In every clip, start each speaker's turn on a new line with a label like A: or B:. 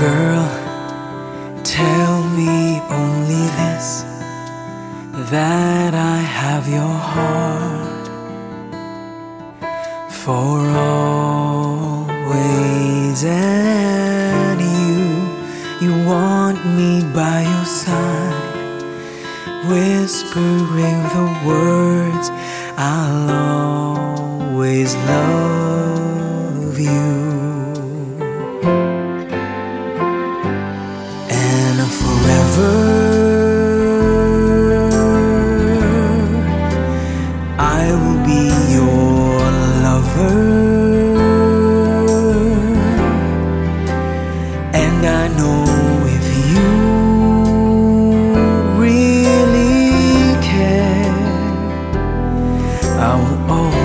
A: Girl, tell me only this that I have your heart for always, and you, you want me by your side, whispering the words I'll always love you. Forever. I will be your lover. And I know if you really care I will always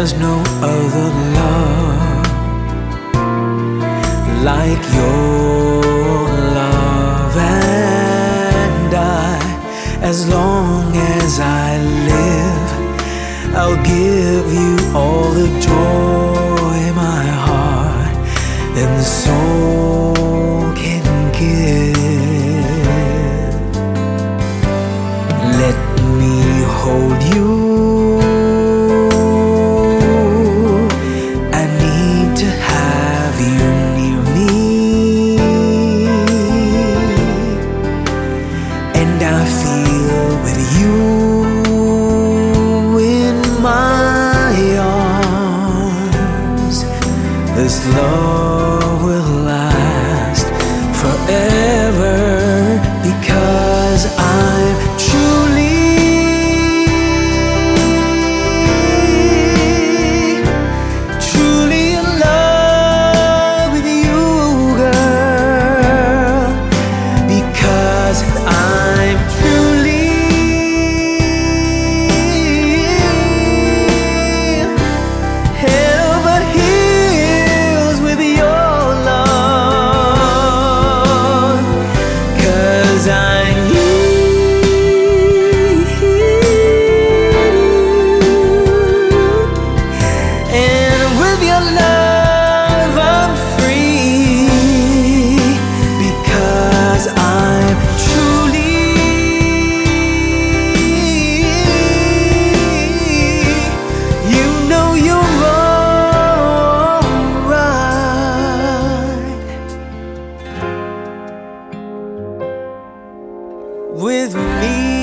A: There's no other love like your love. And I, as long as I live I'll give you all the joy my heart. And soul to have you near me. And I feel with you in my arms. This love with me.